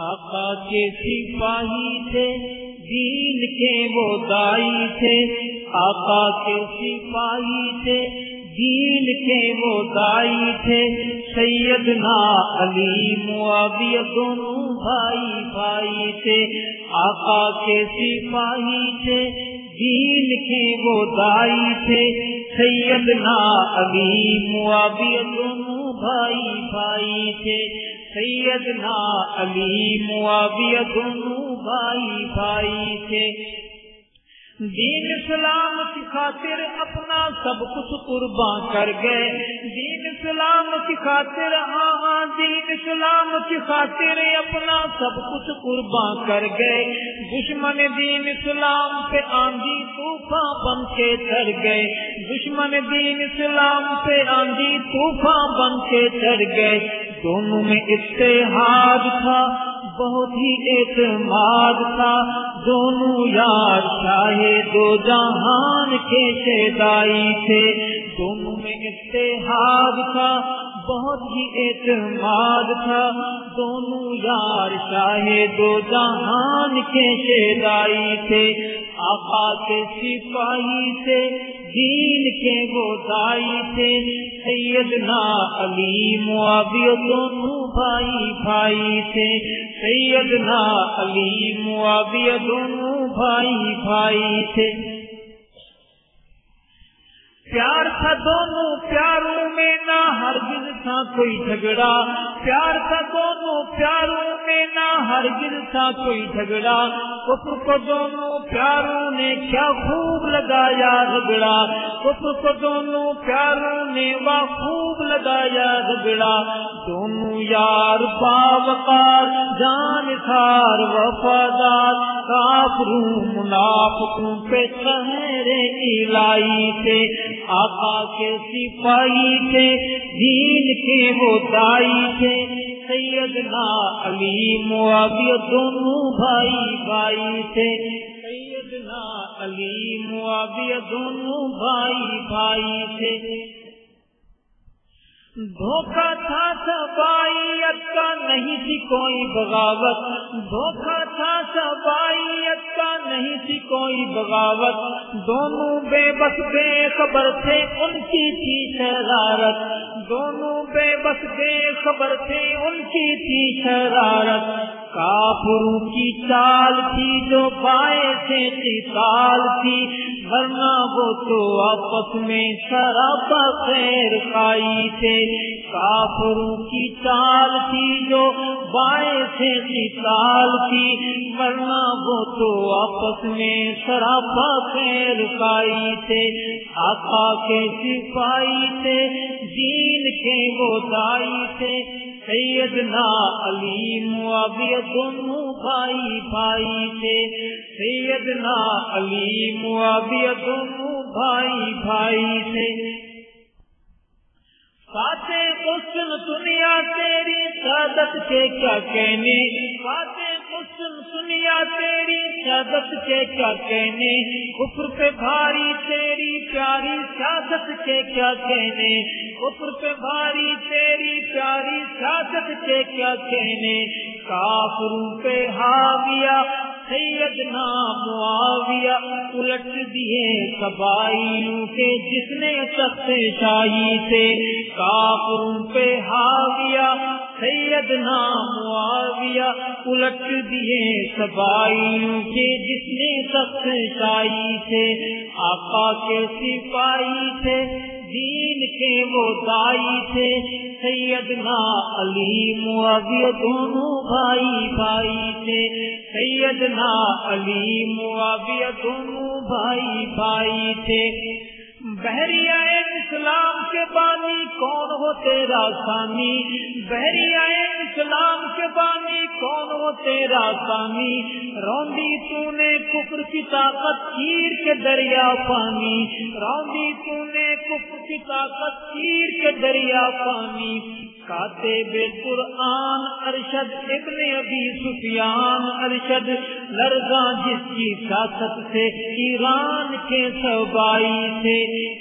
آقا کے سپاہی تھے، دین کے وہ دائی تھے۔ آقا کے سپاہی تھے، دین کے وہ دائی تھے۔ سیدنا علی معاویہ دونوں بھائی بھائی تھے۔ آقا کے سپاہی تھے، دین کے وہ دائی تھے۔ سیدنا علی معاویہ دونوں بھائی بھائی تھے۔ سیدنا علی معاویہ دونوں بھائی بھائی تھے۔ دین اسلام کی خاطر اپنا سب کچھ قربان کر گئے۔ دین اسلام کی خاطر ہاں دین اسلام کی خاطر اپنا سب کچھ قربان کر گئے۔ دشمن دین اسلام پہ آندھی طوفان بن کے چڑھ گئے۔ دشمن دین اسلام پہ آندھی طوفان بن کے چڑھ گئے۔ دونوں میں اتحاد تھا، بہت ہی اعتماد تھا۔ دونوں یار چاہے دو جہان کے شیدائی تھے۔ دونوں میں اتحاد تھا، بہت ہی اعتماد تھا۔ دونوں یار چاہے دو جہان کے شیدائی تھے۔ آقا کے سپاہی سے دین کے وہ دائی تھے۔ سیدنا علی معاویہ دونوں بھائی بھائی تھے۔ سیدنا علی معاویہ دونوں بھائی بھائی تھے۔ پیار تھا دونوں، پیاروں میں نہ ہر دن تھا کوئی جھگڑا۔ پیار تھا دونوں، پیاروں میں ہر دن تھا کوئی جھگڑا، کفر کو دونوں پیاروں نے کیا خوب لگایا جھگڑا۔ کفر کو دونوں پیاروں نے وہ خوب لگایا جھگڑا۔ دونوں یار باوقار جان تھار وفادار، کافروں، منافقوں پہ سہرے علائی تھے۔ آقا کے سپاہی تھے، دین کے وہ دائی تھے۔ سیدنا علی معاویہ دونوں بھائی بھائی تھے سیدنا علی معاویہ دونوں بھائی بھائی تھے دھوکا تھا سبائیت کا نہیں تھی کوئی بغاوت۔ دھوکا تھا سبائیت کا نہیں تھی کوئی بغاوت۔ دونوں بے بس بے خبر تھے ان کی تھی شرارت۔ دونوں بے بس بے خبر تھے ان کی تھی شرارت۔ کافروں کی چال تھی جو بائیں سے قتال تھی۔ ورنہ وہ تو آپس میں شراب خیر کھائی تھے۔ کافروں کی چال تھی جو بائیں سے قتال تھی، ورنہ وہ تو آپس میں شراب خیر کھائی تھے، آقا کے سپاہی تھے، دین کے وہ دائی تھے۔ سیدنا علی معاویہ دونوں بھائی بھائی تھے۔ سیدنا علی معاویہ دونوں بھائی بھائی تھے۔ فاتح حسن دنیا تیری سعادت کے کیا کہنے؟ فاتح حسن دنیا تیری سعادت کے کیا کہنے؟ کفر پہ بھاری تیری پیاری سیاست کے کیا کہنے؟ کفر پہ بھاری تیری پیاری سیاست کے کیا کہنے؟ کافروں پہ ہاویا سیدنا معاویہ الٹ دیے قبائلوں کے جس نے سخت شاہی سے کافروں پہ ہاویہ سیدنا معاویہ الٹ دیے قبائلوں کے جس نے سخت شاہی سے آقا کے سپاہی تھے دین کے وہ دائی تھے سیدنا علی معاویہ دونوں بھائی بھائی تھے سیدنا علی معاویہ دونوں بھائی بھائی تھے بحریہ اسلام کے بانی کون ہو تیرا سامی؟ بحریہ اسلام کے بانی کون ہو تیرا سامی؟ روندی تو نے کفر کی طاقت چیر کے دریا پانی۔ روندی تو نے کفر کی طاقت چیر کے دریا پانی۔ کاتے بے قرآن ارشد ابن ابی سفیان ارشد، لرزاں جس کی سیاست سے، ایران کے سبائی تھے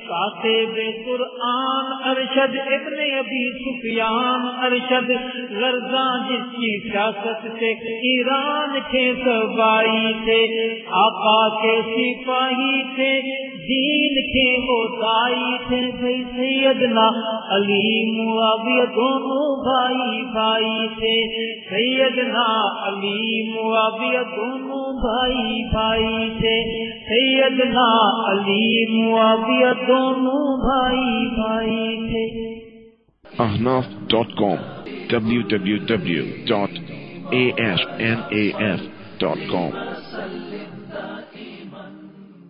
کاتب قرآن ارشد ابن ابی سفیان ارشد، لرزاں جس کی سیاست سے، ایران کے سبائی تھے آقا کے سپاہی تھے، دین کے وہ دائی تھے سیدنا علی معاویہ دونوں بھائی بھائی تھے۔ سیدنا علی معاویہ دونوں بھائی بھائی تھے۔ سیدنا علی معاویہ دونوں بھائی بھائی تھے۔ Ahnaf dot com W W W dot A F N A F dot com